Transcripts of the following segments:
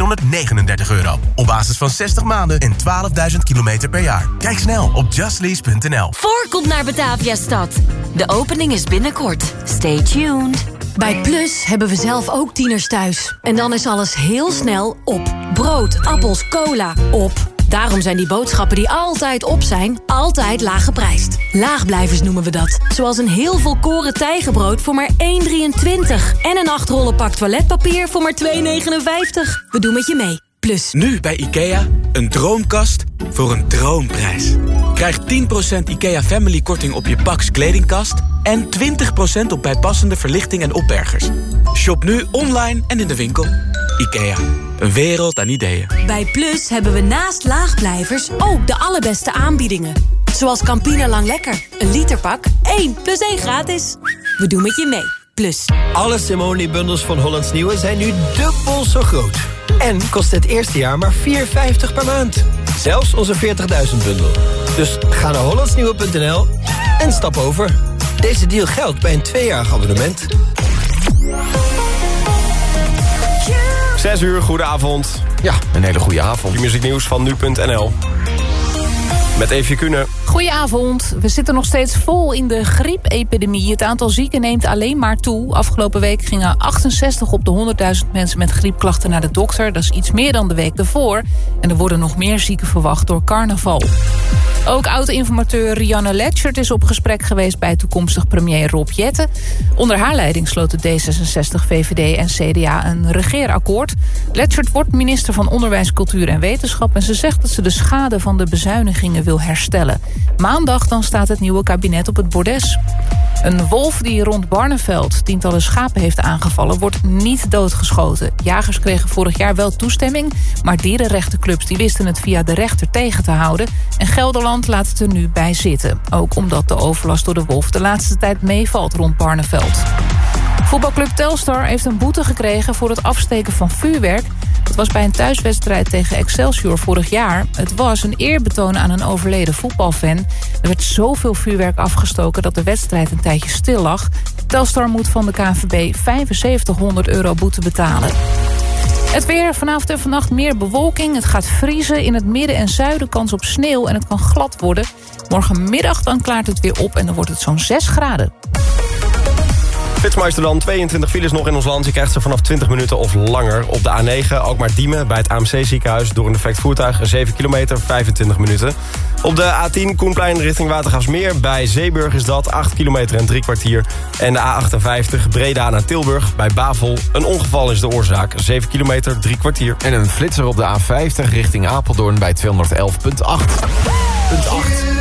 439 euro. Op basis van 60 maanden en 12.000 kilometer per jaar. Kijk snel op justlease.nl. Voor komt naar Bataviastad. De opening is binnenkort. Stay tuned. Bij Plus hebben we zelf ook tieners thuis. En dan is alles heel snel op. Brood, appels, cola, op. Daarom zijn die boodschappen die altijd op zijn, altijd laag geprijsd. Laagblijvers noemen we dat. Zoals een heel volkoren tijgenbrood voor maar 1,23. En een 8 rollen pak toiletpapier voor maar 2,59. We doen met je mee. Plus. Nu bij IKEA, een droomkast voor een droomprijs. Krijg 10% IKEA Family korting op je Pax kledingkast... en 20% op bijpassende verlichting en opbergers. Shop nu online en in de winkel. IKEA, een wereld aan ideeën. Bij Plus hebben we naast laagblijvers ook de allerbeste aanbiedingen. Zoals Campina Lang Lekker. Een literpak, 1 plus 1 gratis. We doen met je mee. Plus. Alle Simone-bundels van Hollands Nieuwe zijn nu dubbel zo groot. En kost het eerste jaar maar 4,50 per maand. Zelfs onze 40.000 bundel. Dus ga naar hollandsnieuwe.nl en stap over. Deze deal geldt bij een tweejarig abonnement. 6 uur, goedenavond. Ja, een hele goede avond. Je muzieknieuws van nu.nl. Met. Goedenavond. We zitten nog steeds vol in de griepepidemie. Het aantal zieken neemt alleen maar toe. Afgelopen week gingen 68 op de 100.000 mensen met griepklachten naar de dokter. Dat is iets meer dan de week daarvoor. En er worden nog meer zieken verwacht door carnaval. Ook oud-informateur Rianne Letchert is op gesprek geweest... bij toekomstig premier Rob Jetten. Onder haar leiding sloten D66, VVD en CDA een regeerakkoord. Letchert wordt minister van Onderwijs, Cultuur en Wetenschap... en ze zegt dat ze de schade van de bezuinigingen wil herstellen. Maandag dan staat het nieuwe kabinet op het bordes. Een wolf die rond Barneveld tientallen schapen heeft aangevallen... wordt niet doodgeschoten. Jagers kregen vorig jaar wel toestemming... maar dierenrechtenclubs die wisten het via de rechter tegen te houden... en Gelderland laat het er nu bij zitten. Ook omdat de overlast door de wolf de laatste tijd meevalt rond Barneveld. Voetbalclub Telstar heeft een boete gekregen voor het afsteken van vuurwerk. Dat was bij een thuiswedstrijd tegen Excelsior vorig jaar. Het was een eerbetoon aan een overleden voetbalfan. Er werd zoveel vuurwerk afgestoken dat de wedstrijd een tijdje stil lag. Telstar moet van de KNVB 7500 euro boete betalen. Het weer, vanavond en vannacht meer bewolking. Het gaat vriezen. In het midden en zuiden kans op sneeuw en het kan glad worden. Morgenmiddag dan klaart het weer op en dan wordt het zo'n 6 graden. Fitsmeister dan, 22 files nog in ons land. Je krijgt ze vanaf 20 minuten of langer. Op de A9, ook maar Diemen, bij het AMC ziekenhuis... door een defect voertuig, 7 kilometer, 25 minuten. Op de A10, Koenplein richting Watergraafsmeer. Bij Zeeburg is dat, 8 kilometer en drie kwartier. En de A58, Breda naar Tilburg, bij Bavel. Een ongeval is de oorzaak, 7 kilometer, drie kwartier. En een flitser op de A50 richting Apeldoorn bij 211.8. 8.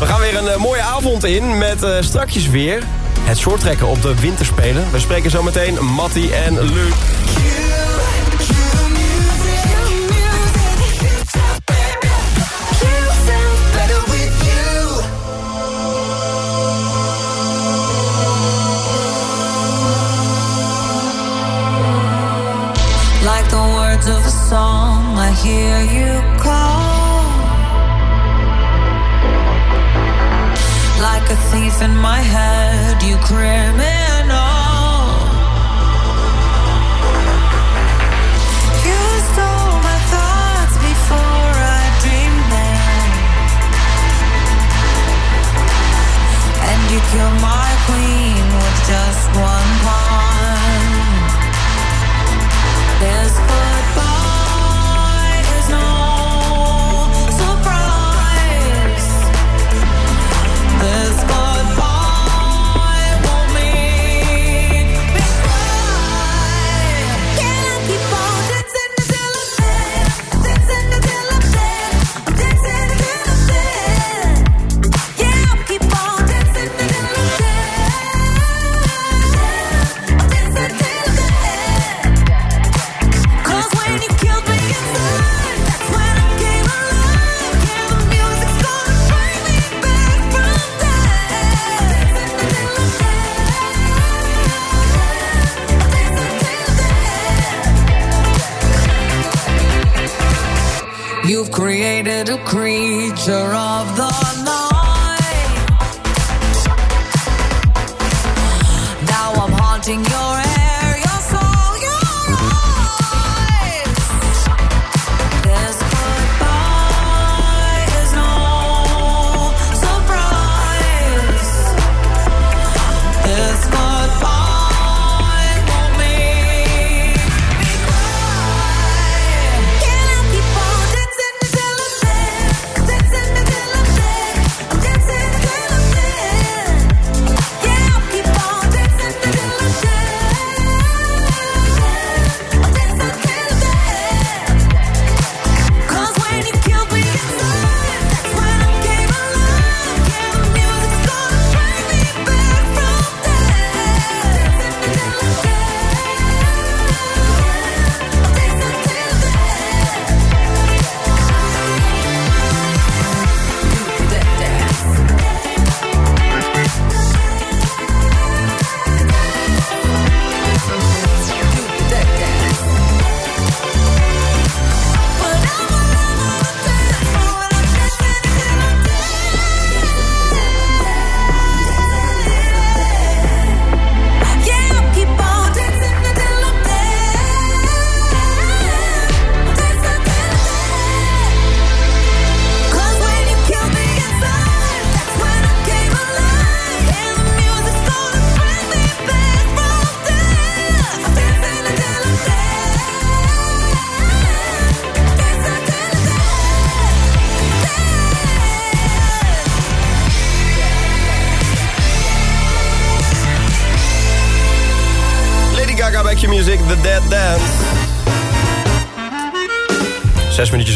We gaan weer een uh, mooie avond in met uh, strakjes weer het shorttrekken op de winterspelen. We spreken zo meteen Matty en Luc. Like the words of a song, I hear you a thief in my head, you criminal.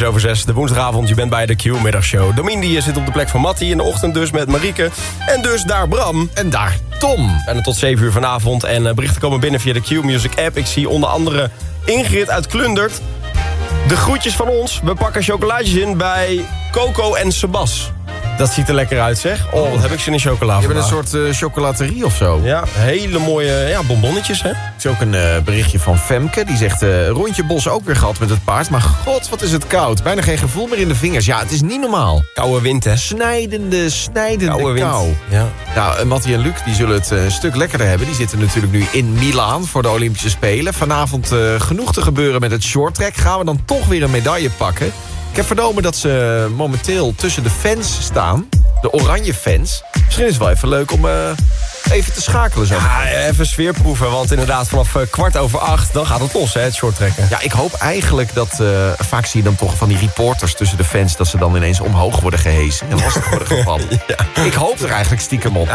Over zes, de woensdagavond. Je bent bij de Q-middagshow. Domien die zit op de plek van Mattie in de ochtend dus met Marieke. En dus daar Bram. En daar Tom. En tot 7 uur vanavond. En eh, berichten komen binnen via de Q-Music app. Ik zie onder andere Ingrid uit Klundert. De groetjes van ons. We pakken chocolaatjes in bij Coco en Sebas. Dat ziet er lekker uit, zeg. Oh, wat heb ik zin in chocola Je bent een soort eh, chocolaterie of zo. Ja, hele mooie ja, bonbonnetjes, hè? Er is ook een eh, berichtje van Femke. Die zegt, eh, rondje bos ook weer gehad met het paard. Maar god, wat is het koud. Bijna geen gevoel meer in de vingers. Ja, het is niet normaal. Koude wind, hè? Snijdende, snijdende Koude wind. kou. Ja. Nou, Mattie en Luc die zullen het een stuk lekkerder hebben. Die zitten natuurlijk nu in Milaan voor de Olympische Spelen. Vanavond genoeg te gebeuren met het shorttrack. Gaan we dan toch weer een medaille pakken? Ik heb vernomen dat ze momenteel tussen de fans staan. De oranje fans. Misschien is het wel even leuk om eh, even te schakelen zo. Ja, even sfeerproeven, want inderdaad vanaf eh, kwart over acht... dan gaat het los, hè, het shorttrekken. Ja, ik hoop eigenlijk dat... eh, vaak zie je dan toch van die reporters tussen de fans... dat ze dan ineens omhoog worden gehezen en lastig worden gevallen. Ik hoop er eigenlijk stiekem op.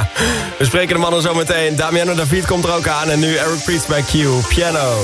We spreken de mannen zo meteen. Damiano David komt er ook aan. En nu Eric Priest bij Q. Piano.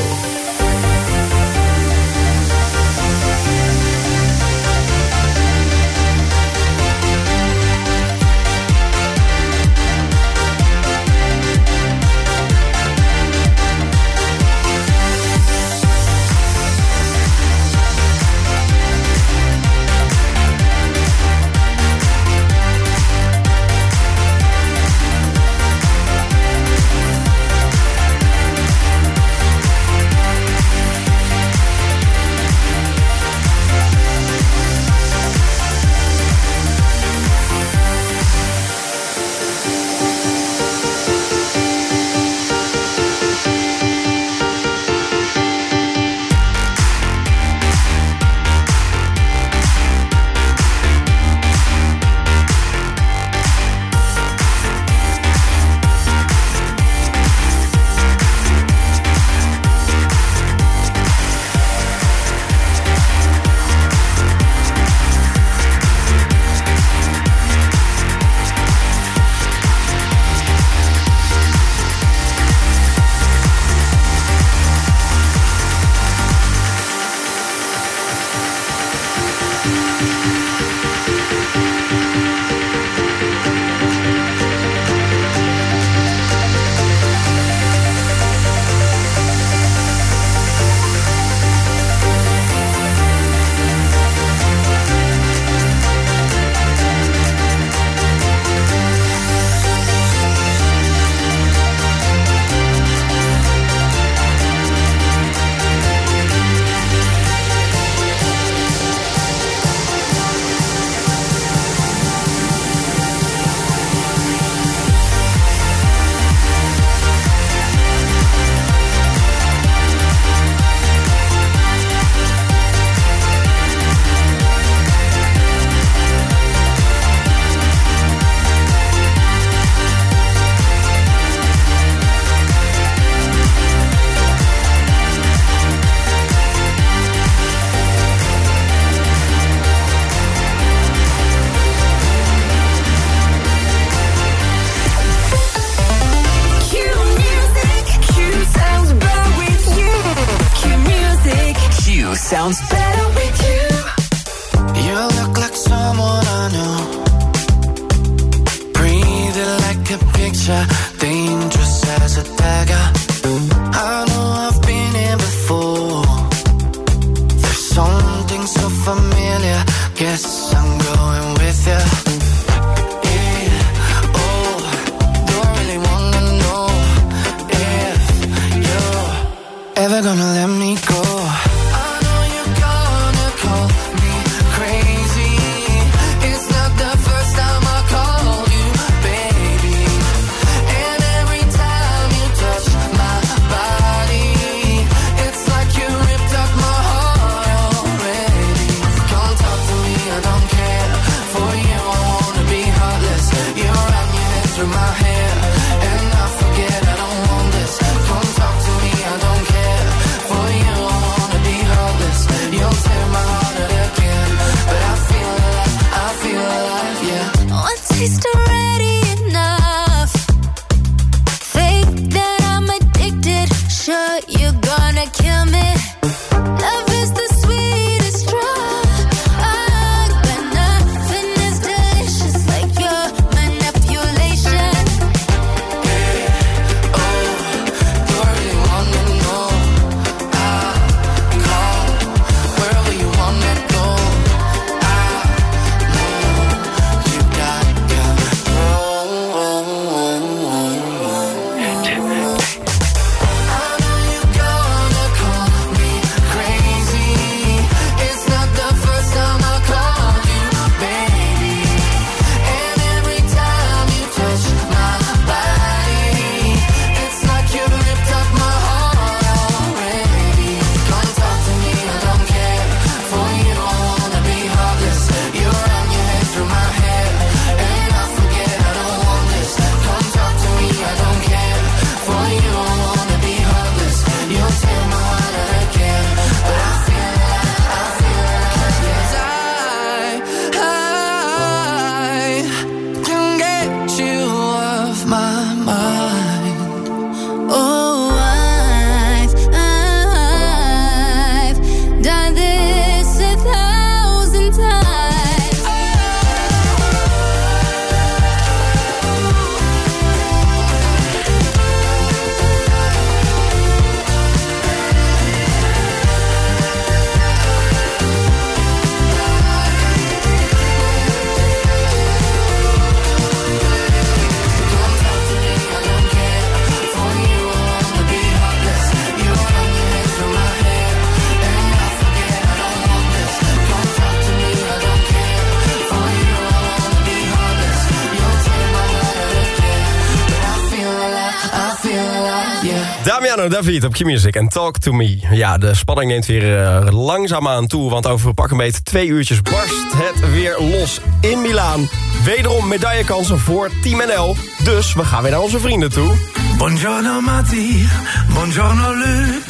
Damiano David op Q-Music en Talk to Me. Ja, de spanning neemt weer uh, langzaamaan toe... want over pak een beetje twee uurtjes barst het weer los in Milaan. Wederom medaillekansen voor Team NL. Dus we gaan weer naar onze vrienden toe. Buongiorno Matti, buongiorno Luc.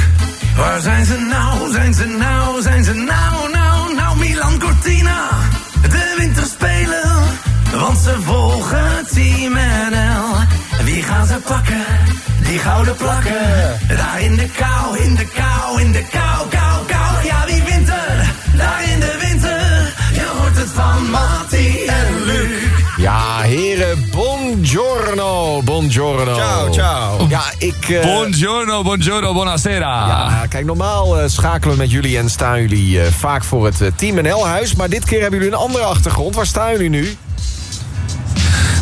Waar zijn ze nou, zijn ze nou, zijn ze nou, nou, nou Milan Cortina. De winterspelen, want ze volgen Team NL. Wie gaan ze pakken? Die gouden plakken. Daar in de kou, in de kou, in de kou, kou, kou. Ja, wie wint er? Daar in de winter. Je hoort het van Matti en Luc. Ja, heren, buongiorno, buongiorno. Ciao, ciao. Ja, ik... eh, Buongiorno, buongiorno, buonasera. Ja, kijk, normaal eh, schakelen we met jullie en staan jullie eh, vaak voor het Team NL-huis. Maar dit keer hebben jullie een andere achtergrond. Waar staan jullie nu?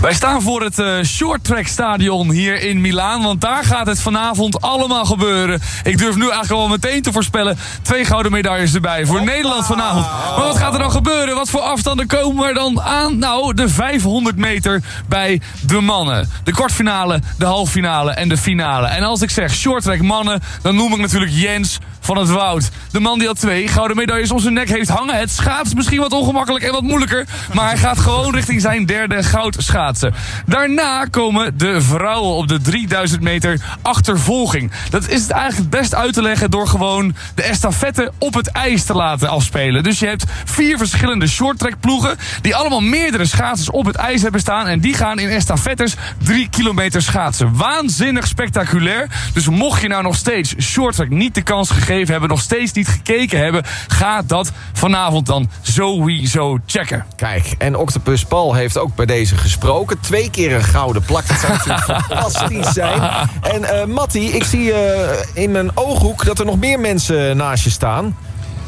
Wij staan voor het eh, Short Track Stadion hier in Milaan. Want daar gaat het vanavond allemaal gebeuren. Ik durf nu eigenlijk al meteen te voorspellen. Twee gouden medailles erbij voor Nederland vanavond. Maar wat gaat er dan gebeuren? Wat voor afstanden komen er dan aan? Nou, de 500 meter bij de mannen. De kwartfinale, de halffinale en de finale. En als ik zeg Short Track mannen, dan noem ik natuurlijk Jens van het Woud. De man die al twee gouden medailles om zijn nek heeft hangen. Het schaats misschien wat ongemakkelijk en wat moeilijker. Maar hij gaat gewoon richting zijn derde goud schaatsen. Daarna komen de vrouwen op de 3000 meter achtervolging. Dat is het eigenlijk het best uit te leggen door gewoon de estafette op het ijs te laten afspelen. Dus je hebt vier verschillende shorttrack ploegen die allemaal meerdere schaatsers op het ijs hebben staan. En die gaan in estafettes drie kilometer schaatsen. Waanzinnig spectaculair. Dus mocht je nou nog steeds shorttrack niet de kans gegeven hebben, nog steeds niet gekeken hebben, ga dat vanavond dan sowieso checken. Kijk, en Octopus Paul heeft ook bij deze gesproken. Twee keer een gouden plak, dat zou natuurlijk fantastisch zijn. En eh Matti, ik zie eh, in mijn ooghoek dat er nog meer mensen naast je staan.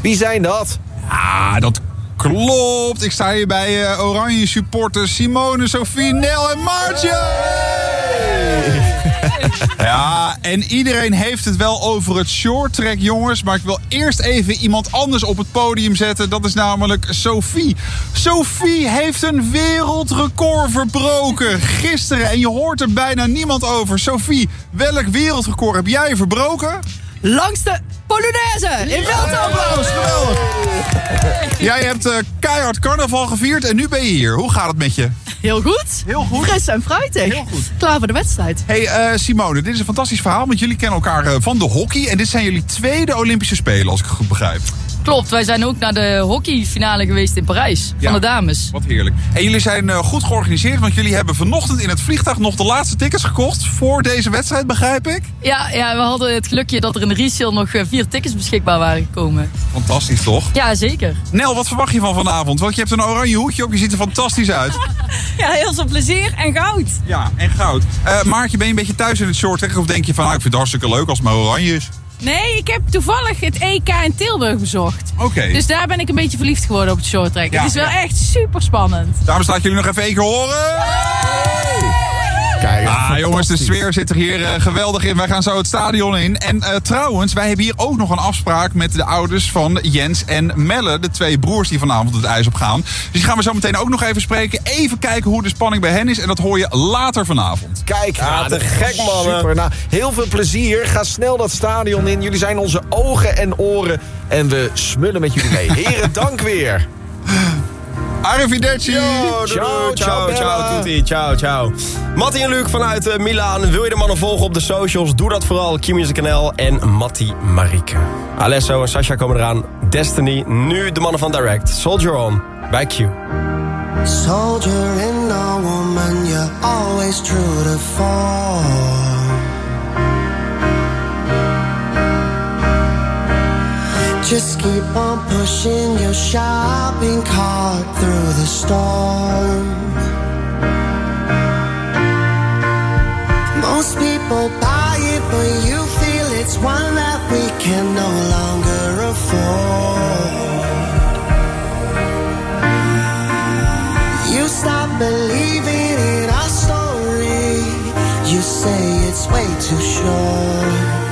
Wie zijn dat? Ah, dat klopt. Ik sta hier bij eh, Oranje supporters Simone, Sofie, Nel en Maartje. Ja, en iedereen heeft het wel over het short track, jongens. Maar ik wil eerst even iemand anders op het podium zetten. Dat is namelijk Sophie. Sophie heeft een wereldrecord verbroken gisteren. En je hoort er bijna niemand over. Sophie, welk wereldrecord heb jij verbroken? Langs de Polonaise in Veldapplaus. Geweldig. Jij hebt eh, keihard carnaval gevierd en nu ben je hier. Hoe gaat het met je? Heel goed. Heel goed. Fris en fruitig. Heel goed. Klaar voor de wedstrijd. Hey eh, Simone, dit is een fantastisch verhaal, want jullie kennen elkaar eh, van de hockey. En dit zijn jullie tweede Olympische Spelen, als ik het goed begrijp. Klopt, wij zijn ook naar de hockeyfinale geweest in Parijs. Ja. Van de dames. Wat heerlijk. En jullie zijn eh, goed georganiseerd, want jullie hebben vanochtend in het vliegtuig nog de laatste tickets gekocht voor deze wedstrijd, begrijp ik? Ja, ja, we hadden het gelukje dat er in de resale nog eh, vier tickets beschikbaar waren gekomen. Fantastisch toch? Ja, zeker. Nel, wat verwacht je van vanavond? Want je hebt een oranje hoedje op, je ziet er fantastisch uit. Ja, heel veel plezier en goud. Ja, en goud. Eh Maartje, ben je een beetje thuis in het short? Of denk je van, nou, ik vind het hartstikke leuk als het maar oranje is? Nee, ik heb toevallig het EK in Tilburg bezocht. Oké. Dus daar ben ik een beetje verliefd geworden op het short track. Ja, het is wel ja. echt super spannend. Dames, laat jullie nog even één keer horen. Kijk, Ah, jongens, de sfeer zit er hier eh, geweldig in. Wij gaan zo het stadion in. En eh, trouwens, wij hebben hier ook nog een afspraak met de ouders van Jens en Melle. De twee broers die vanavond het ijs op gaan. Dus die gaan we zo meteen ook nog even spreken. Even kijken hoe de spanning bij hen is. En dat hoor je later vanavond. Kijk, Ja, is gek, mannen. Super. Nou, heel veel plezier. Ga snel dat stadion in. Jullie zijn onze ogen en oren. En we smullen met jullie mee. Heren, dank weer. Arrivederci! Ciao, Ciao, ciao, ciao. Tutti, ciao, ciao. Matti en Luc vanuit uh, Milaan. Wil je de mannen volgen op de socials? Doe dat vooral. Q-Music NL en Matti Marike. Alesso en Sasha komen eraan. Destiny, nu de mannen van Direct. Soldier On, bij Q. Soldier in a woman, you're always true to form. Just keep on pushing your shopping cart through the storm. Most people buy it, but you feel it's one that we can no longer afford. You stop believing in our story. You say it's way too short.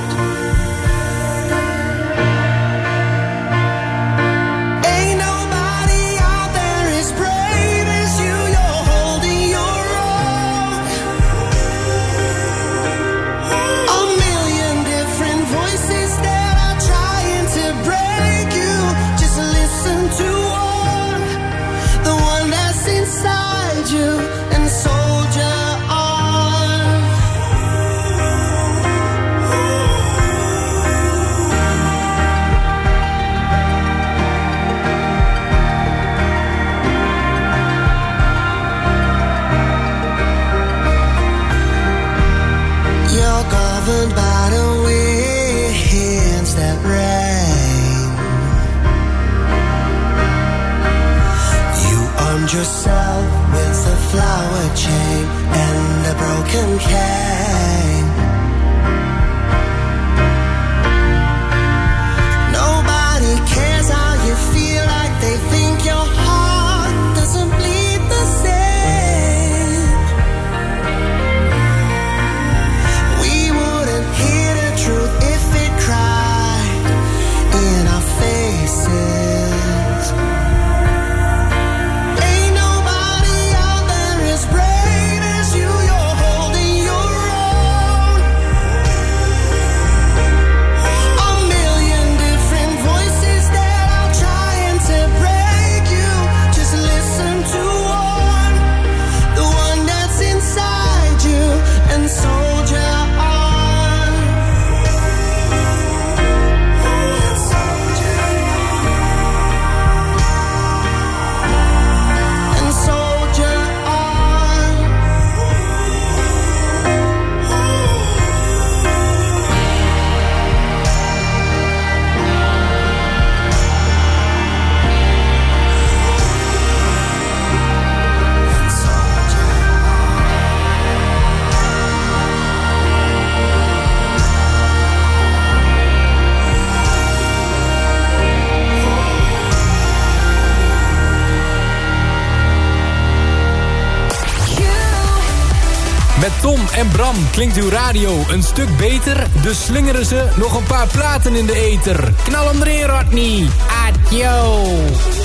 Bram klinkt uw radio een stuk beter. Dus slingeren ze nog een paar platen in de eter. Knal hem erin, Rodney. Adio.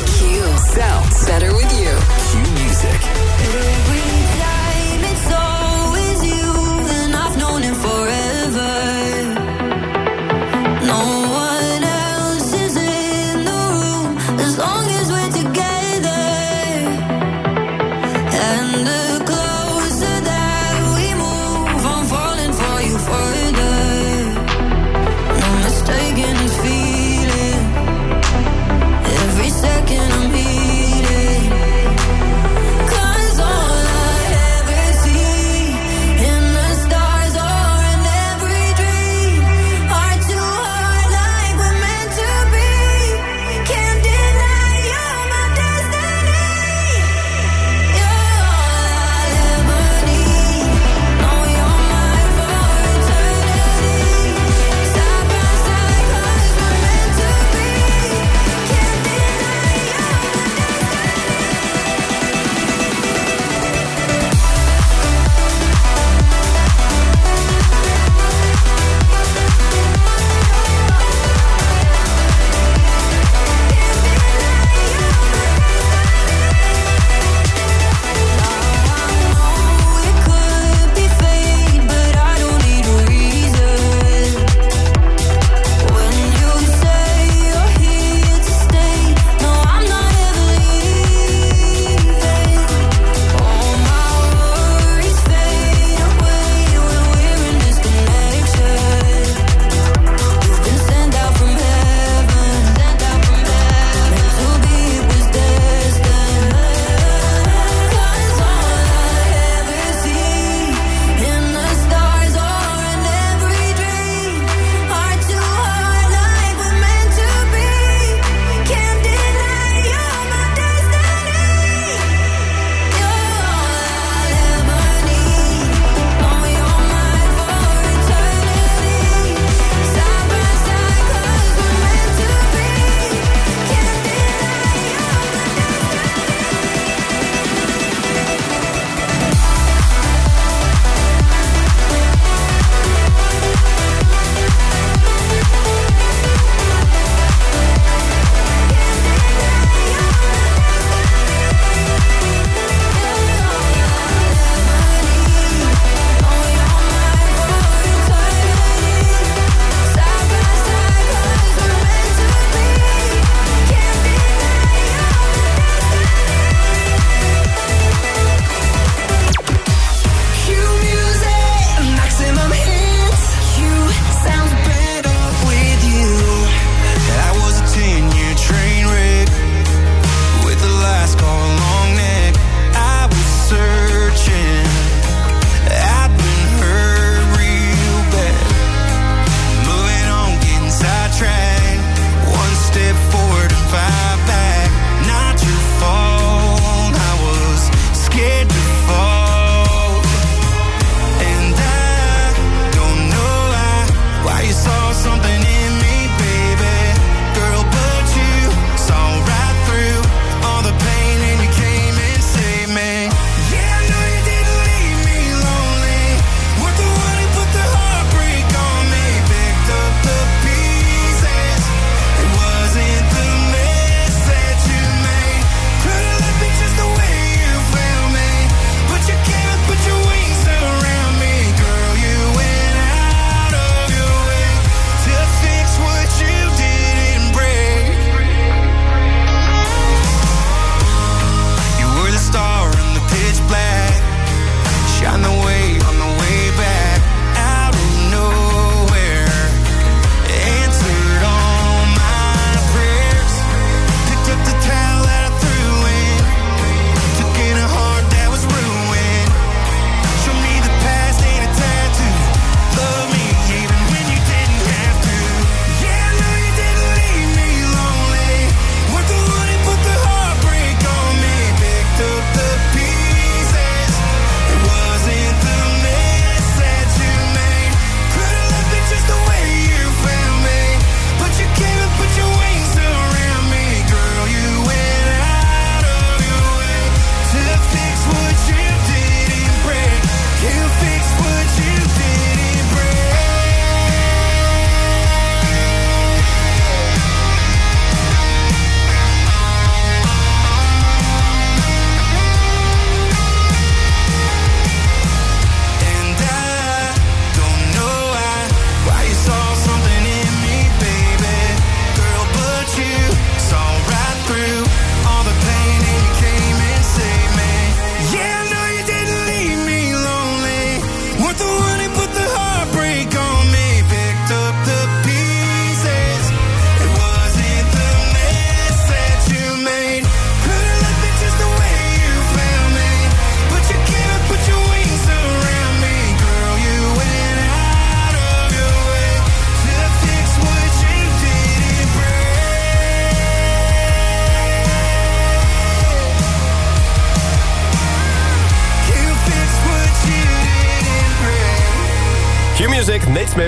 Q better with you. Q music.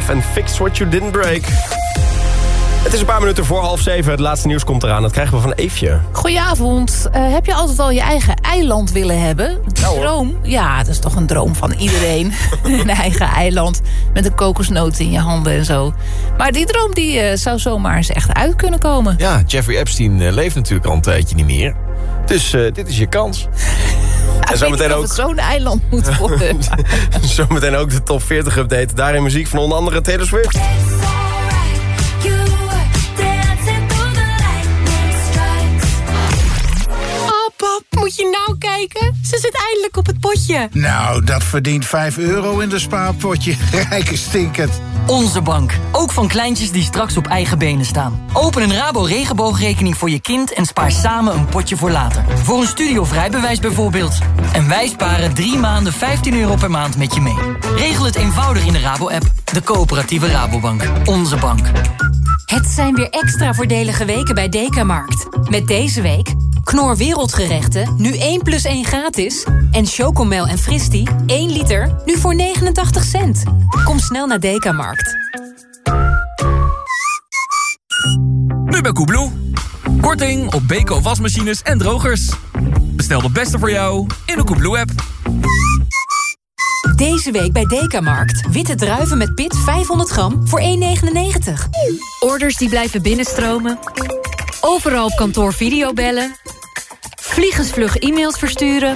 Smith en Fix What You Didn't Break. Het is een paar minuten voor half zeven. Het laatste nieuws komt eraan. Dat krijgen we van Eefje. Goedenavond. Eh, heb je altijd al je eigen eiland willen hebben? Droom? Ja, dat is toch een droom van iedereen. een eigen eiland met een kokosnoot in je handen en zo. Maar die droom die, eh, zou zomaar eens echt uit kunnen komen. Ja, Jeffrey Epstein eh, leeft natuurlijk al een tijdje niet meer. Dus eh, dit is je kans. En zometeen ook- het zo'n eiland moet worden. Zometeen ook de top 40 update. Daarin muziek van onder andere Taylor Swift. Oh, pap, moet je nou kijken? Ze zit eindelijk op het potje. Nou, dat verdient 5 euro in de spaarpotje. Rijke stinkend. Onze bank. Ook van kleintjes die straks op eigen benen staan. Open een Rabo regenboogrekening voor je kind en spaar samen een potje voor later. Voor een studiovrijbewijs bijvoorbeeld. En wij sparen drie maanden 15 euro per maand met je mee. Regel het eenvoudig in de Rabo-app. De coöperatieve Rabobank. Onze bank. Het zijn weer extra voordelige weken bij Dekamarkt. Met deze week Knor Wereldgerechten, nu 1 plus 1 gratis. En Chocomel en Fristi, 1 liter, nu voor 89 cent. Kom snel naar Dekamarkt. Nu bij Koebloe. Korting op Beko wasmachines en drogers. Bestel de beste voor jou in de Koebloe-app. Deze week bij Dekamarkt. Witte druiven met pit 500 gram voor 1,99. Orders die blijven binnenstromen. Overal op kantoor videobellen. Vliegensvlug e-mails versturen.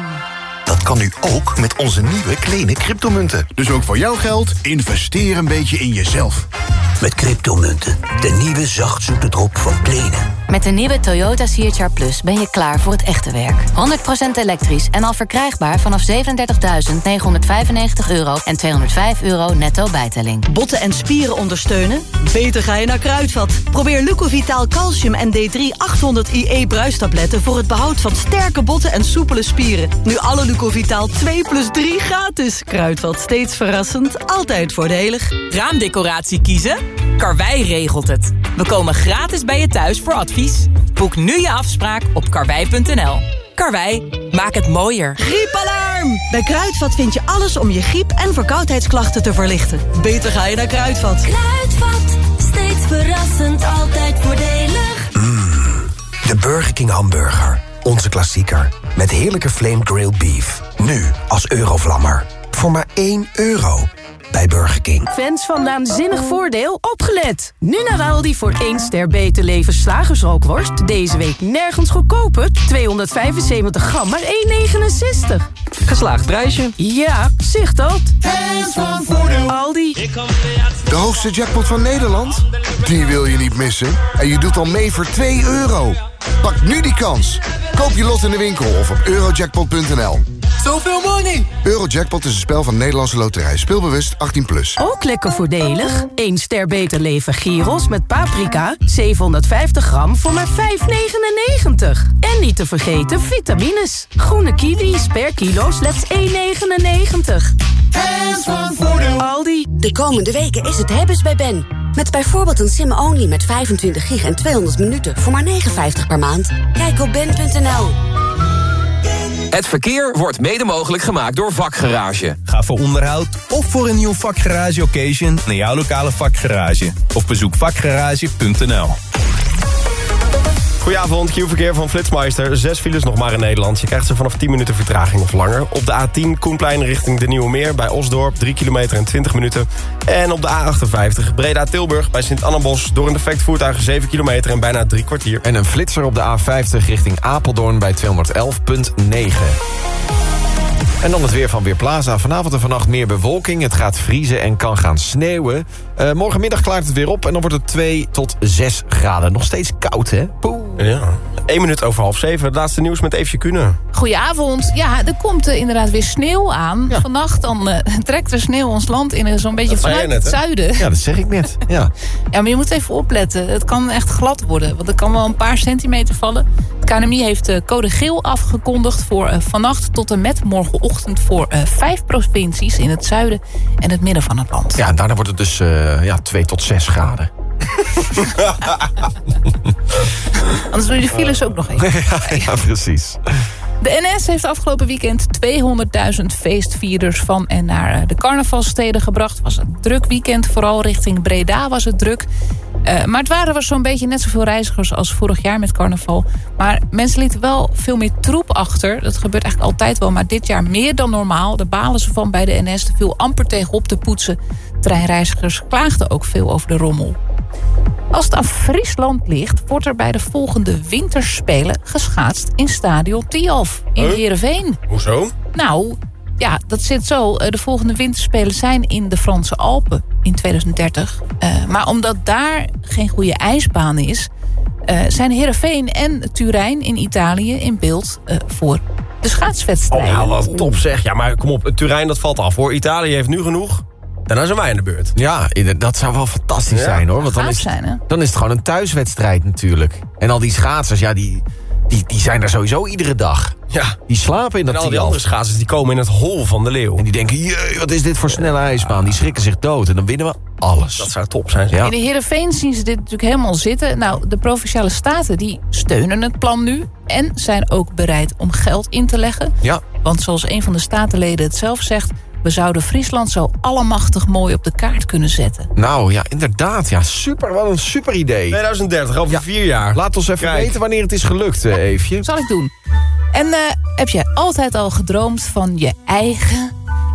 Dat kan nu ook met onze nieuwe kleine cryptomunten. Dus ook voor jouw geld, investeer een beetje in jezelf. Met cryptomunten, de nieuwe zachtzoete drop van Kleene. Met de nieuwe Toyota CHR Plus ben je klaar voor het echte werk. 100% elektrisch en al verkrijgbaar vanaf 37.995 euro en 205 euro netto bijtelling. Botten en spieren ondersteunen? Beter ga je naar Kruidvat. Probeer Lucovitaal Calcium en D3 800 IE bruistabletten... voor het behoud van sterke botten en soepele spieren. Nu alle Lucovitaal 2 plus 3 gratis. Kruidvat, steeds verrassend, altijd voordelig. Raamdecoratie kiezen? Karwei regelt het. We komen gratis bij je thuis voor advies. Boek nu je afspraak op karwei.nl. Karwei, maak het mooier. Griepalarm! Bij Kruidvat vind je alles om je griep- en verkoudheidsklachten te verlichten. Beter ga je naar Kruidvat. Kruidvat, steeds verrassend, altijd voordelig. De Burger King hamburger. Onze klassieker. Met heerlijke flame grilled beef. Nu als eurovlammer. Voor maar 1 euro. Bij Burger King. Fans van Naanzinnig Voordeel, opgelet! Nu naar Aldi voor 1 ster beter leven slagersrookworst. Deze week nergens goedkoper. 275 gram, maar 1,69. Geslaagd prijsje. Ja, zicht dat. Fans van Voordeel. Aldi. De hoogste jackpot van Nederland? Die wil je niet missen. En je doet al mee voor 2 euro. Pak nu die kans. Koop je lot in de winkel of op eurojackpot.nl. Zoveel money! Eurojackpot is een spel van Nederlandse Loterij. Speelbewust 18+. Plus. Ook lekker voordelig. 1 ster beter leven gyros met paprika. 750 gram voor maar 5,99. En niet te vergeten vitamines. Groene kiwis per kilo slechts 1,99. Fans van Voordeel. Aldi. De komende weken is het hebben's bij Ben. Met bijvoorbeeld een sim-only met 25 gig en 200 minuten voor maar 59 per maand. Kijk op ben.nl. Het verkeer wordt mede mogelijk gemaakt door Vakgarage. Ga voor onderhoud of voor een nieuw vakgarage occasion naar jouw lokale vakgarage. Of bezoek vakgarage.nl. Goedenavond, Q-verkeer van Flitsmeister. Zes files nog maar in Nederland. Je krijgt ze vanaf 10 minuten vertraging of langer. Op de A10 Koenplein richting de Nieuwe Meer bij Osdorp. 3 kilometer en 20 minuten. En op de A58 Breda-Tilburg bij Sint-Annabos... door een defect voertuig 7 kilometer en bijna drie kwartier. En een flitser op de A50 richting Apeldoorn bij 211.9. En dan het weer van Weerplaza. Vanavond en vannacht meer bewolking. Het gaat vriezen en kan gaan sneeuwen. Eh, morgenmiddag klaart het weer op en dan wordt het 2 tot 6 graden. Nog steeds koud, hè? Poeh. Ja. 1 minuut over half 7. Het laatste nieuws met Eefje Kunen. Goedenavond. Ja, er komt eh, inderdaad weer sneeuw aan. Vannacht dan eh, trekt er sneeuw ons land in zo'n beetje zei vanuit net, het zuiden. Ja, dat zeg ik net. Ja. Ja, maar je moet even opletten. Het kan echt glad worden. Want er kan wel een paar centimeter vallen. KNMI heeft eh, code geel afgekondigd voor eh, vannacht tot en met morgenochtend... voor eh, vijf provincies in het zuiden en het midden van het land. ja, daarna wordt het dus eh, ja, 2 tot 6 graden. Anders doe je de files ook nog even. ja, ja, precies. De NS heeft afgelopen weekend 200.000 feestvierders van en naar de carnavalsteden gebracht. Het was een druk weekend, vooral richting Breda was het druk. Eh, maar het waren wel zo'n beetje net zoveel reizigers als vorig jaar met carnaval. Maar mensen lieten wel veel meer troep achter. Dat gebeurt eigenlijk altijd wel, maar dit jaar meer dan normaal. Daar balen ze van bij de NS. Er viel amper tegenop te poetsen. Treinreizigers klaagden ook veel over de rommel. Als het aan Friesland ligt, wordt er bij de volgende winterspelen geschaatst in stadion Tialf in? Heerenveen. Hoezo? Nou, ja, dat zit zo. Eh, De volgende winterspelen zijn in de Franse Alpen in 2030. Eh, maar omdat daar geen goede ijsbaan is... eh, zijn Heerenveen en Turijn in Italië in beeld eh, voor de Oh, schaatswedstrijden. nou, wat top zeg. Ja, maar kom op, het Turijn dat valt af hoor. Italië heeft nu genoeg. Daarna zijn wij aan de beurt. Ja, dat zou wel fantastisch Ja. zijn hoor. Want dan is, zijn, hè? dan is het gewoon een thuiswedstrijd natuurlijk. En al die schaatsers, ja, die, die, die zijn daar sowieso iedere dag. Ja. Die slapen in dat En al die andere schaatsers die komen in het hol van de leeuw. En die denken, jee, wat is dit voor snelle ijsbaan? Die schrikken zich dood en dan winnen we alles. Dat zou top zijn. Ja. In de Heerenveen zien ze dit natuurlijk helemaal zitten. Nou, de Provinciale Staten die steunen het plan nu... en zijn ook bereid om geld in te leggen. Ja. Want zoals een van de statenleden het zelf zegt... we zouden Friesland zo allemachtig mooi op de kaart kunnen zetten. Nou ja, inderdaad. Ja, super. Wat een super idee. 2030, over vier jaar. Laat ons even Kijk. weten wanneer het is gelukt, eh, Eefje. Zal ik doen. En eh, heb jij altijd al gedroomd van je eigen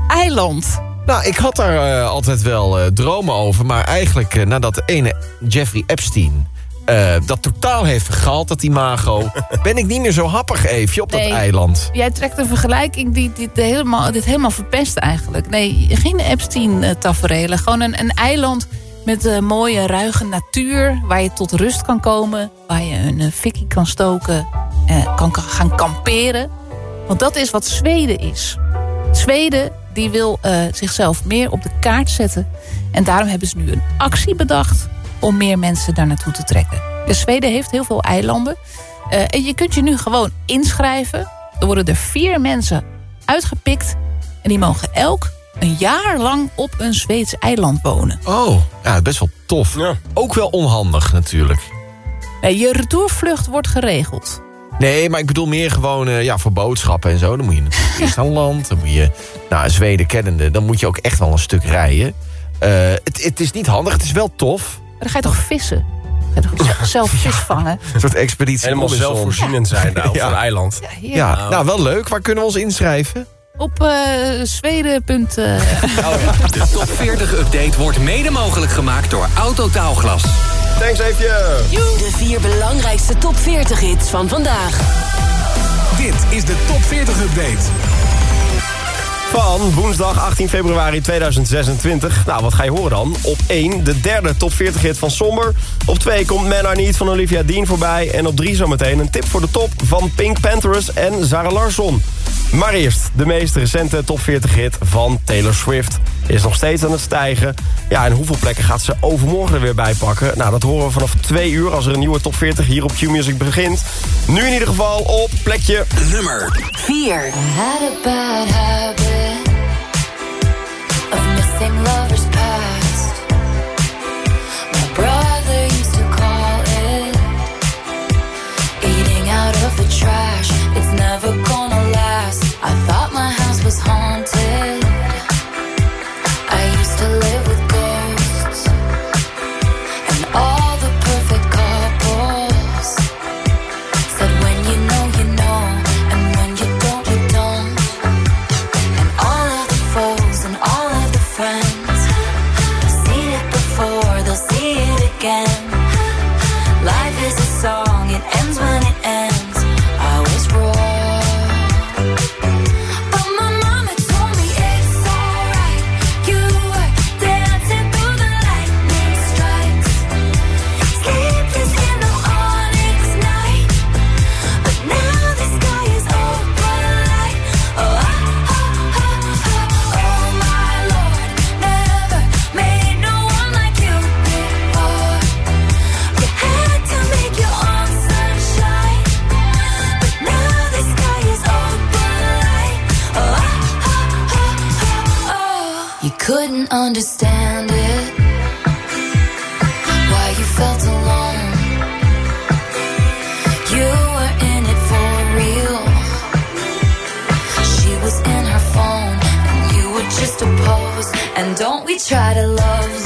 eiland? Nou, ik had daar eh, altijd wel eh, dromen over. Maar eigenlijk nadat de ene Jeffrey Epstein... eh, dat totaal heeft vergaald, dat imago... ben ik niet meer zo happig, Eefje, op Nee. dat eiland. Jij trekt een vergelijking die dit helemaal, dit helemaal verpest eigenlijk. Nee, geen Epstein-taferelen. Gewoon een, een eiland met eh, mooie, ruige natuur... waar je tot rust kan komen. Waar je een eh, fikkie kan stoken. eh, kan, kan gaan kamperen. Want dat is wat Zweden is. Zweden die wil eh, zichzelf meer op de kaart zetten. En daarom hebben ze nu een actie bedacht... om meer mensen daar naartoe te trekken. Dus Zweden heeft heel veel eilanden. Eh, en je kunt je nu gewoon inschrijven. Er worden er vier mensen uitgepikt. En die mogen elk een jaar lang op een Zweeds eiland wonen. Oh, ja, best wel tof. Ook wel onhandig natuurlijk. Eh, je retourvlucht wordt geregeld. Nee, maar ik bedoel meer gewoon eh, ja, voor boodschappen en zo. Dan moet je natuurlijk eerst aan land. Dan moet je, nou, Zweden kennende, dan moet je ook echt wel een stuk rijden. Eh, het, het is niet handig, het is wel tof. Maar dan ga je toch vissen? Ga je toch zelf vis vangen? Een soort expeditie. Helemaal zelfvoorzienend zijn daar op Ja. zo'n eiland. Ja, nou wel leuk. Waar kunnen we ons inschrijven? Op eh Zweden. punt, eh, De top 40 update wordt mede mogelijk gemaakt door Autotaalglas. Thanks, Eefje. De vier belangrijkste top 40 hits van vandaag. Dit is de top 40 update. Van woensdag 18 februari 2026. Nou, wat ga je horen dan? Op 1 de derde top 40 hit van Somber. Op 2 komt Man Need van Olivia Dean voorbij. En op 3 zometeen een tip voor de top van Pink Panthers en Zara Larsson. Maar eerst de meest recente top 40 hit van Taylor Swift. Is nog steeds aan het stijgen. Ja, en hoeveel plekken gaat ze overmorgen er weer bij pakken? Nou, dat horen we vanaf 2 uur als er een nieuwe top 40 hier op Q-Music begint. Nu in ieder geval op plekje nummer 4. had a bad habit of missing lovers don't we try to love?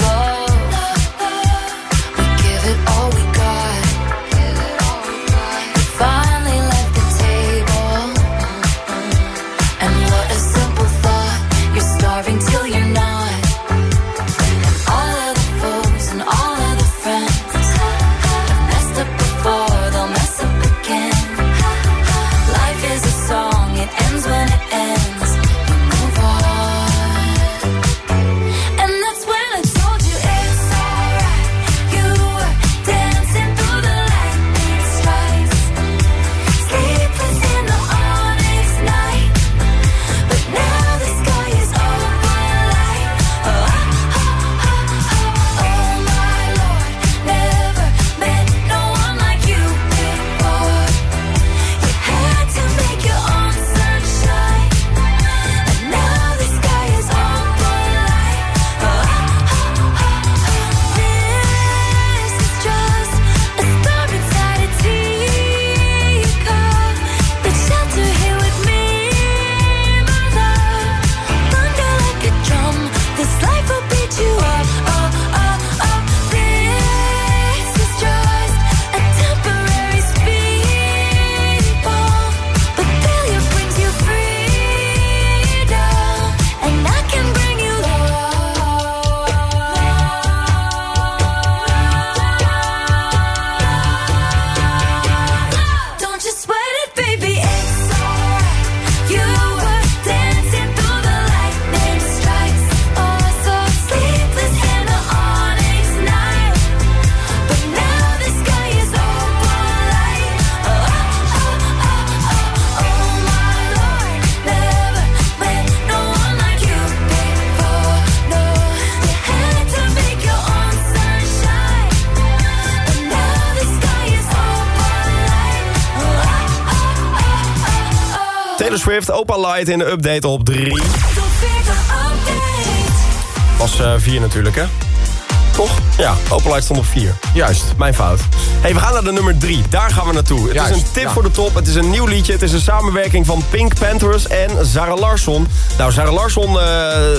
Swift, Opa Light in de update op 3. Top 40 update. Was 4 natuurlijk, hè? Toch? Ja, Opa Light stond op 4. Juist, mijn fout. hey, we gaan naar de nummer 3. Daar gaan we naartoe. Het Juist, is een tip ja. voor de top. Het is een nieuw liedje. Het is een samenwerking van Pink Panthers en Sarah Larsson. Nou, Sarah Larsson eh,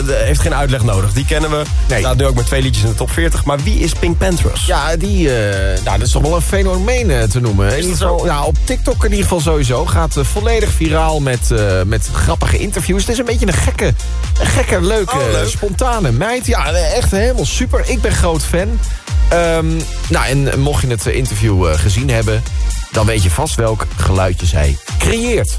heeft geen uitleg nodig. Die kennen we. Nee. Nou, nu ook met twee liedjes in de top 40. Maar wie is Pink Panthers? Ja, die, eh, nou, dat is toch wel een fenomeen eh, te noemen. In ieder geval, ja, op TikTok in ieder geval sowieso. Gaat volledig viraal met, met grappige interviews. Het is een beetje een gekke, een gekke leuke, Oh, leuk. spontane meid. Ja, echt helemaal super. Ik ben groot fan. Ehm, nou, en mocht je het eh, interview eh, gezien hebben... dan weet je vast welk geluidje zij creëert.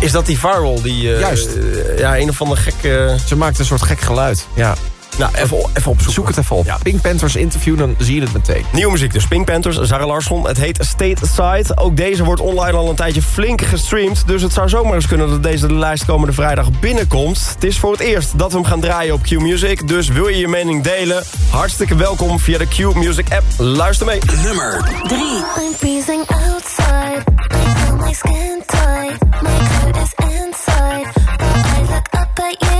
Is dat die viral? Die, eh, Juist. ja, een of andere gekke... Ze maakt een soort gek geluid, ja. Nou, even, even opzoeken. Zoek het even op. Pink Panthers interview, dan zie je het meteen. Nieuwe muziek dus. Pink Panthers, Sarah Larsson. Het heet State Side. Ook deze wordt online al een tijdje flink gestreamd. Dus het zou zomaar eens kunnen dat deze de lijst komende vrijdag binnenkomt. Het is voor het eerst dat we hem gaan draaien op Q-Music. Dus wil je je mening delen? Hartstikke welkom via de Q-Music app. Luister mee. Nummer 3. I'm freezing outside. I feel my skin tight. My coat is inside. I look up at you.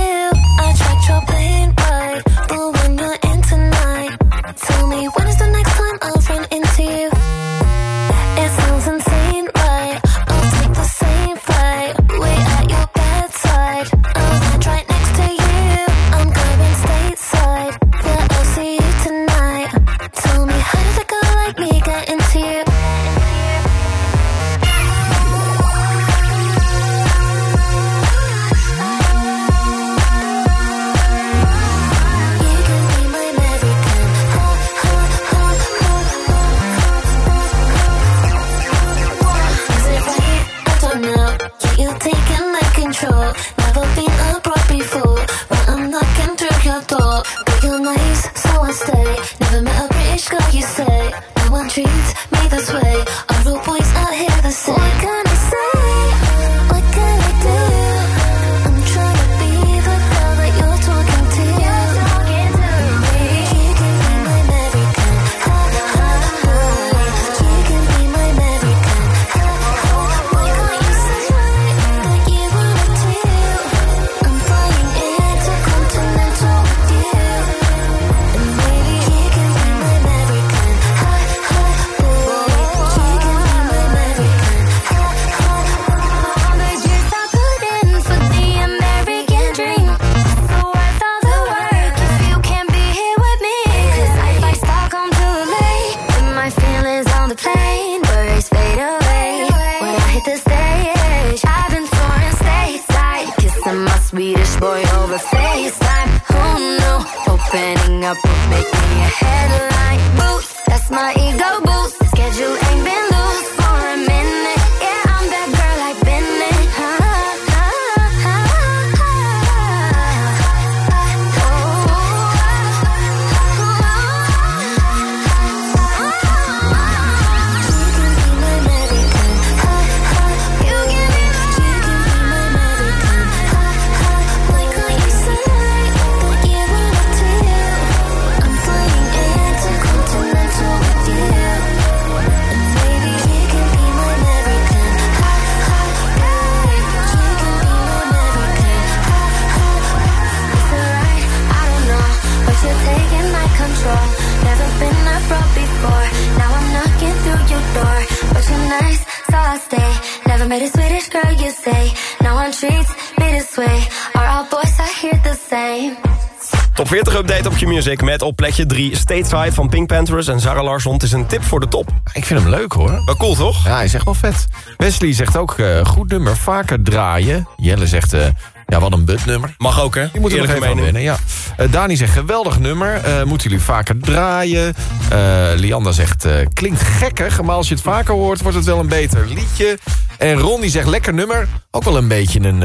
Q Music met op plekje 3 Stateside van Pink Panthers en Zara Larsson. Het is een tip voor de top. Ik vind hem leuk hoor. Wel cool toch? Ja, hij zegt wel vet. Wesley zegt ook eh, goed nummer vaker draaien. Jelle zegt uh, ja, wat een butnummer. Mag ook, hè? Je moet er nog even winnen, ja. Eh, Dani zegt, geweldig nummer. Uh, moeten jullie vaker draaien? Eh, Lianda zegt, klinkt gekker. Maar als je het vaker hoort, wordt het wel een beter liedje. En Ron die zegt, lekker nummer. Ook wel een beetje een,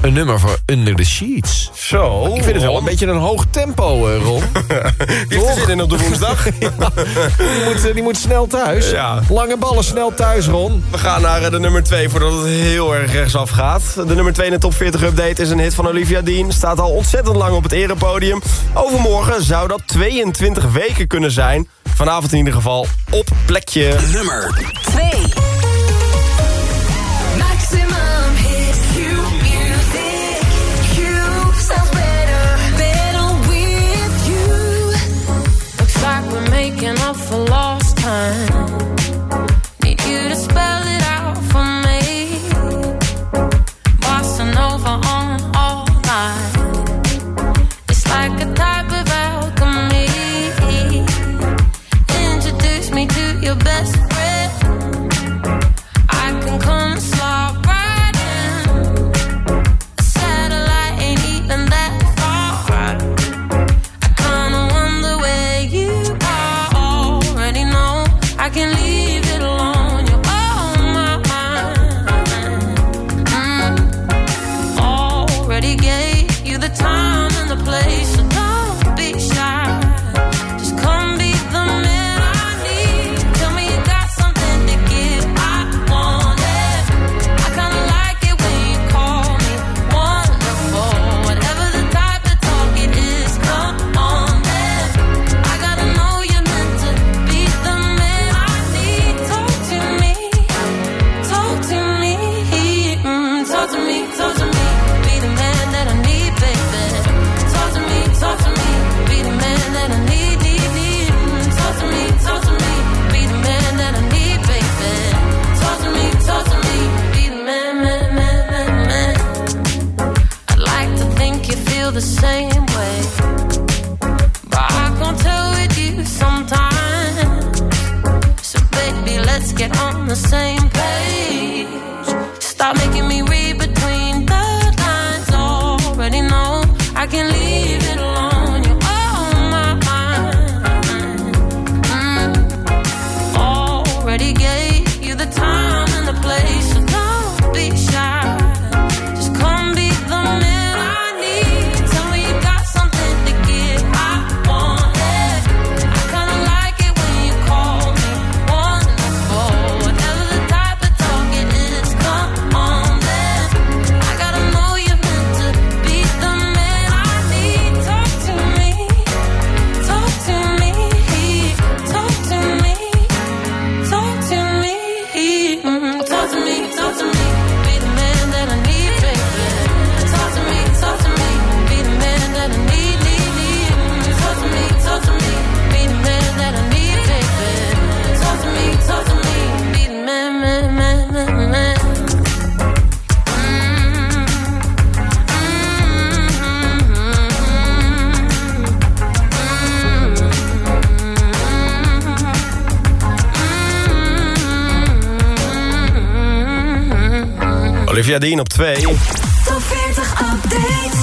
een nummer voor Under the Sheets. Zo, Ik vind het wel een beetje een hoog tempo, Ron. die heeft zin in op de woensdag. die, moet, die moet snel thuis. Ja. Lange ballen snel thuis, Ron. We gaan naar de nummer 2 voordat het heel erg rechtsaf gaat. De nummer 2 in de top 40 update is een hit van Olivia Dean. Staat al ontzettend lang op het erepodium. Overmorgen zou dat 22 weken kunnen zijn. Vanavond in ieder geval op plekje... Nummer 2. Dean op 2. 40 update.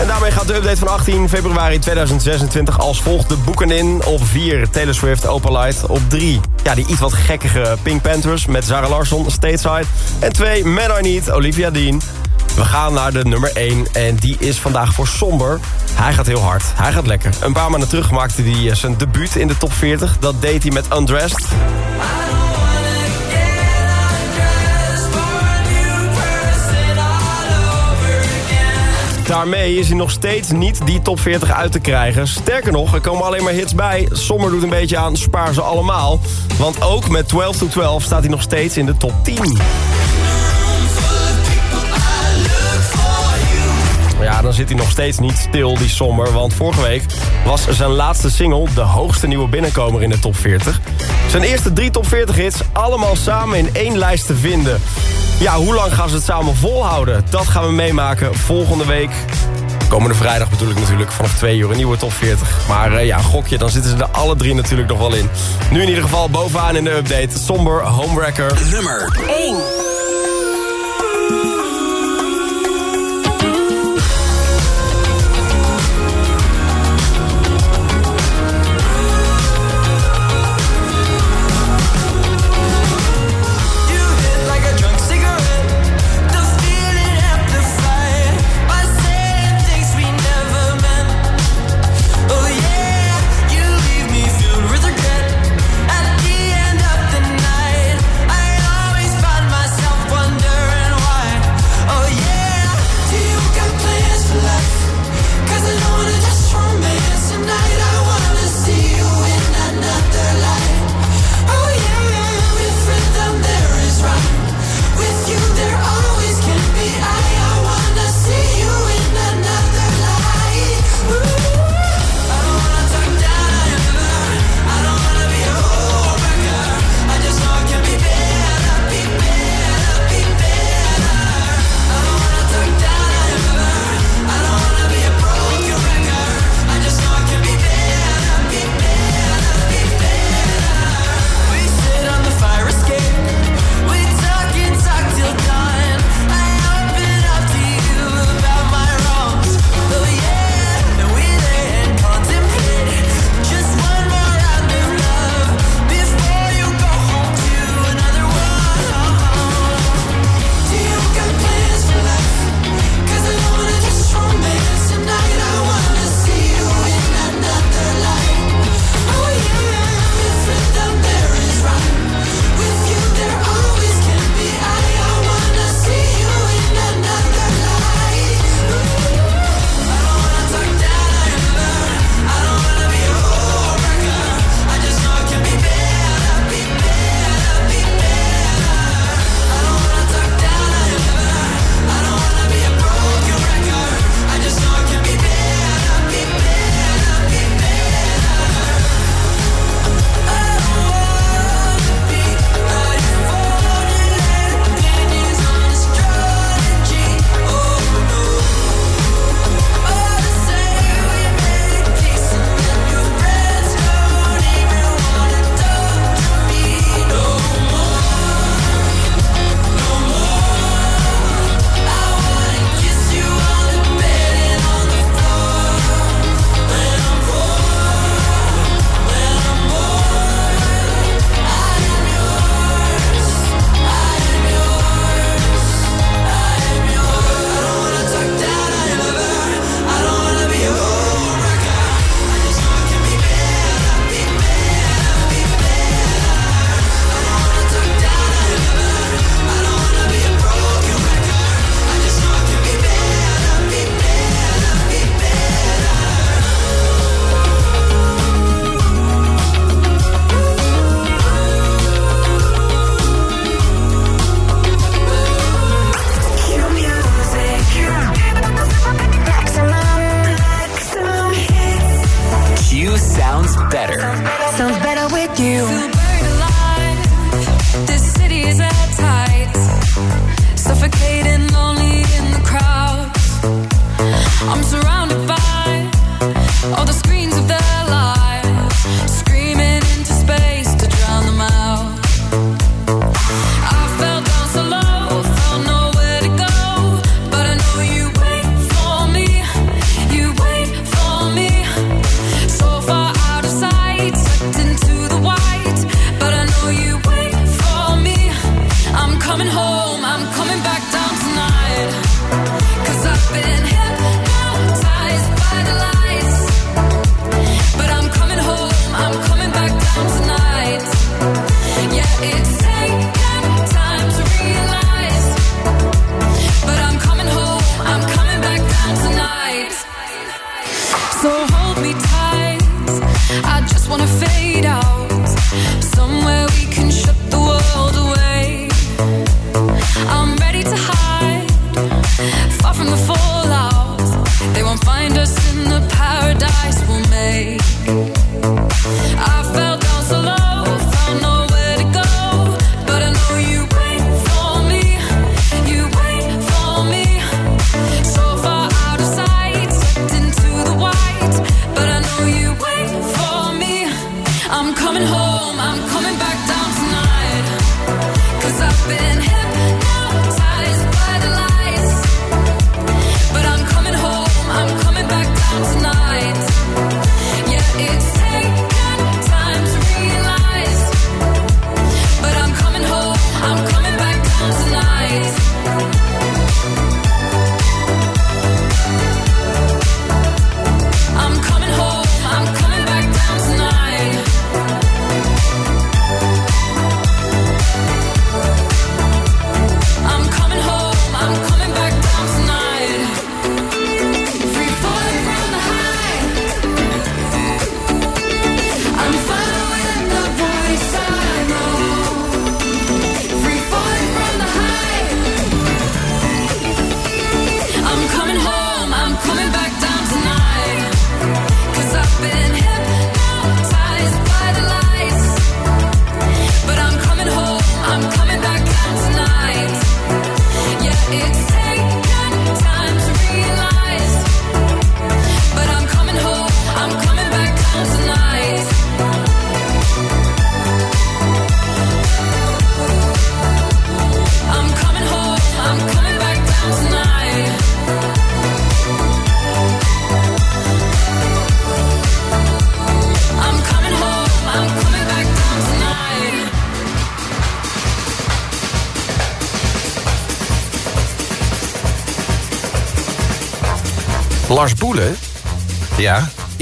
En daarmee gaat de update van 18 februari 2026 als volgt de boeken in. Op 4 Taylor Swift, Opalite. Op 3 ja, die iets wat gekkige Pink Panthers met Zara Larsson, Stateside. En 2 Man I Need, Olivia Dean. We gaan naar de nummer 1 en die is vandaag voor somber. Hij gaat heel hard, hij gaat lekker. Een paar maanden terug maakte hij eh, zijn debuut in de top 40. Dat deed hij met Undressed. Daarmee is hij nog steeds niet die top 40 uit te krijgen. Sterker nog, er komen alleen maar hits bij. Sommer doet een beetje aan spaar ze allemaal. Want ook met 12 to 12 staat hij nog steeds in de top 10. Ja, dan zit hij nog steeds niet stil, die somber. Want vorige week was zijn laatste single de hoogste nieuwe binnenkomer in de top 40. Zijn eerste drie top 40 hits allemaal samen in één lijst te vinden. Ja, hoe lang gaan ze het samen volhouden? Dat gaan we meemaken volgende week. Komende vrijdag bedoel ik natuurlijk vanaf 2 uur een nieuwe top 40. Maar uh, ja, gokje, dan zitten ze er alle drie natuurlijk nog wel in. Nu in ieder geval bovenaan in de update. Somber Homewrecker. Nummer 1.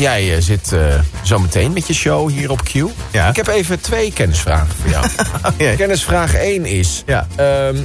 Jij eh, zit eh, zometeen met je show hier op Q. Ja. Ik heb even twee kennisvragen voor jou. Kennisvraag 1 is... ehm,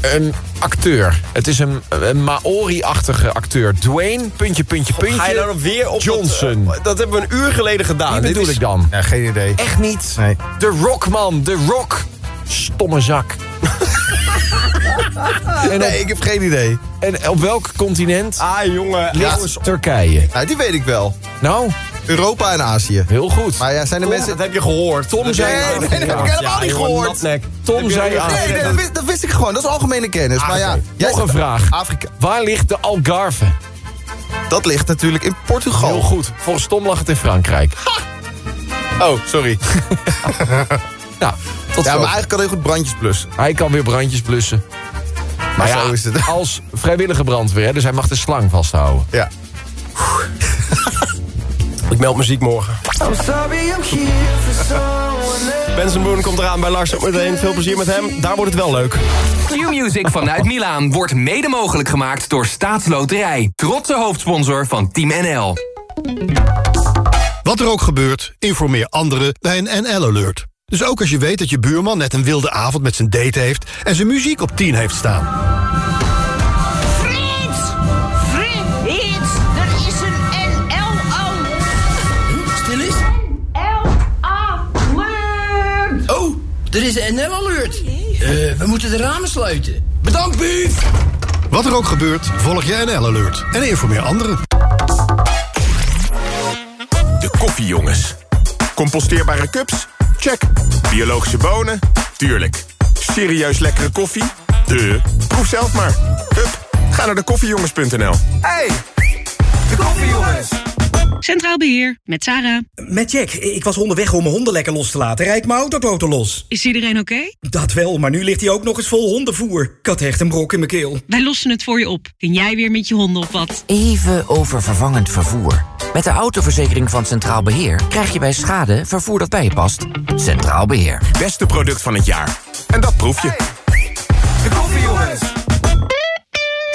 een acteur. Het is een, een Maori-achtige acteur. Dwayne, puntje, puntje, puntje. Ga je weer op Johnson. dat- dat hebben we een uur geleden gedaan. Wie Dit bedoel is- ik dan? Ja, geen idee. Echt niet. De Rockman, de Rock. Stomme zak. nee, ik heb geen idee. En op welk continent? Ah, jongen. Ligt Turkije. Nou, die weet ik wel. Nou? Europa en Azië. Heel goed. Maar ja, zijn er Tom, mensen... dat heb je gehoord. Tom zei Nee, nee, dat heb ik helemaal niet gehoord. natnek. Tom zei Nee. Nee, dat wist, dat wist ik gewoon. Dat is algemene kennis. maar ja, jij Nog een vraag. Afrika. Waar ligt de Algarve? Dat ligt natuurlijk in Portugal. Heel goed. Volgens Tom lag het in Frankrijk. Oh, sorry. Nou, tot ja, zo. maar eigenlijk kan hij goed brandjes blussen. Hij kan weer brandjes blussen. Maar zo ja, is het. als vrijwillige brandweer, dus hij mag de slang vasthouden. Ja. Ik meld muziek morgen. Benson Boone komt eraan bij Lars meteen. Veel plezier met hem. Daar wordt het wel leuk. Q-Music vanuit Milaan wordt mede mogelijk gemaakt door Staatsloterij. Trotse hoofdsponsor van Team NL. Wat er ook gebeurt, informeer anderen bij een NL-alert. Dus ook als je weet dat je buurman net een wilde avond met zijn date heeft... en zijn muziek op 10 heeft staan. Er is een NL-alert. Eh, we moeten de ramen sluiten. Bedankt, Bief! Wat er ook gebeurt, volg je NL-alert. En informeer anderen. De koffiejongens. Composteerbare cups? Check. Biologische bonen? Tuurlijk. Serieus lekkere koffie? De. Proef zelf maar. Hup, ga naar de koffiejongens.nl. Hey! De koffiejongens! Centraal Beheer, met Sarah. Met Jack. Ik was onderweg om mijn honden lekker los te laten. Rijd mijn autoboten los. Is iedereen oké? Dat wel, maar nu ligt hij ook nog eens vol hondenvoer. Ik had echt een brok in mijn keel. Wij lossen het voor je op. Kun jij weer met je honden op wat? Even over vervangend vervoer. Met de autoverzekering van Centraal Beheer krijg je bij schade vervoer dat bij je past. Centraal Beheer. Beste product van het jaar. En dat proef je. De koffiejongens!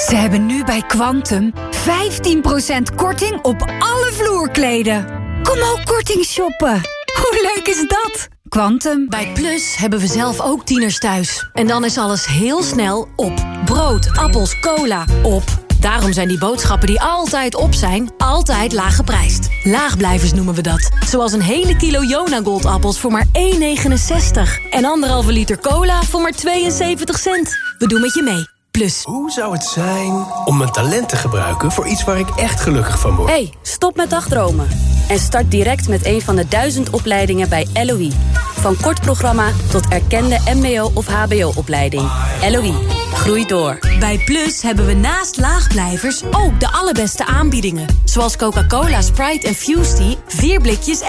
Ze hebben nu bij Quantum 15% korting op alle vloerkleden. Kom ook korting shoppen. Hoe leuk is dat? Quantum. Bij Plus hebben we zelf ook tieners thuis. En dan is alles heel snel op. Brood, appels, cola, op. Daarom zijn die boodschappen die altijd op zijn, altijd laag geprijsd. Laagblijvers noemen we dat. Zoals een hele kilo Jona Goldappels voor maar 1,69. En anderhalve liter cola voor maar 72 cent. We doen met je mee. Plus. Hoe zou het zijn om mijn talent te gebruiken voor iets waar ik echt gelukkig van word? hey, stop met dagdromen. En start direct met een van de duizend opleidingen bij LOE. Van kort programma tot erkende mbo- of hbo-opleiding. LOE, groei door. Bij Plus hebben we naast laagblijvers ook de allerbeste aanbiedingen. Zoals Coca-Cola, Sprite en Fusty, 4 blikjes 1,99.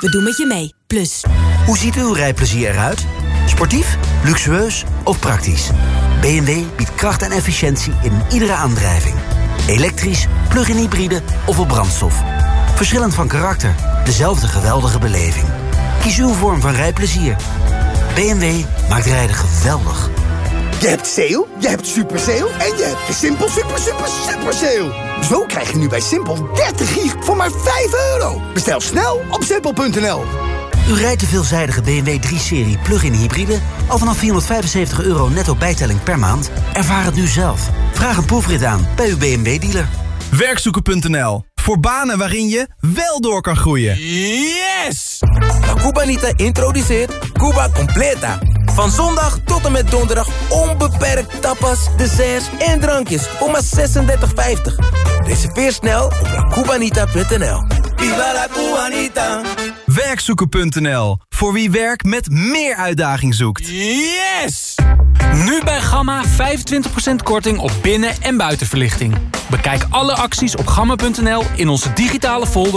We doen met je mee, Plus. Hoe ziet uw rijplezier eruit? Sportief, luxueus of praktisch? BMW biedt kracht en efficiëntie in iedere aandrijving. Elektrisch, plug-in hybride of op brandstof. Verschillend van karakter, dezelfde geweldige beleving. Kies uw vorm van rijplezier. BMW maakt rijden geweldig. Je hebt sale, je hebt super sale en je hebt de Simpel super super super sale. Zo krijg je nu bij Simpel 30 gig voor maar 5 euro. Bestel snel op simpel.nl. U rijdt de veelzijdige BMW 3-serie plug-in hybride... al vanaf 475 euro netto bijtelling per maand? Ervaar het nu zelf. Vraag een proefrit aan bij uw BMW-dealer. Werkzoeken.nl. Voor banen waarin je wel door kan groeien. Yes! La Cubanita introduceert Cuba Completa. Van zondag tot en met donderdag onbeperkt tapas, desserts en drankjes voor maar 36,50. Reserveer snel op lacubanita.nl. Viva la Cubanita! Werkzoeken.nl. Voor wie werk met meer uitdaging zoekt. Yes! Nu bij Gamma 25% korting op binnen- en buitenverlichting. Bekijk alle acties op gamma.nl in onze digitale folder